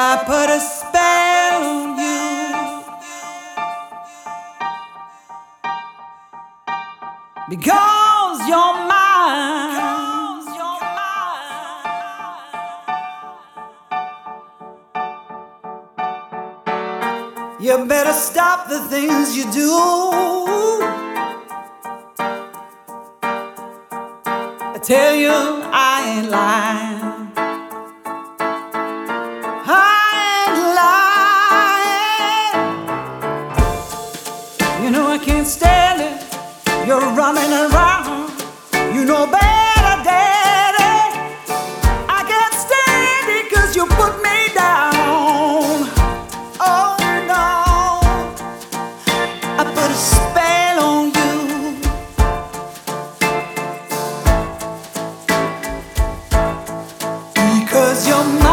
I put a spell on you. Because you're mine. You better stop the things you do. I tell you, I ain't lying. You know I can't stand it. You're running around. You know better, daddy. I can't stand it 'cause you put me down. Oh no, I put a spell on you. Because you're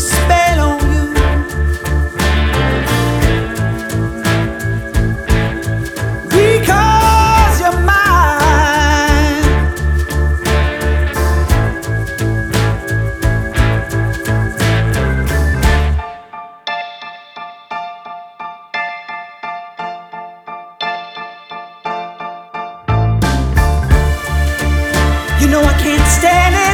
spell on you. Because you're mine. You know I can't stand it.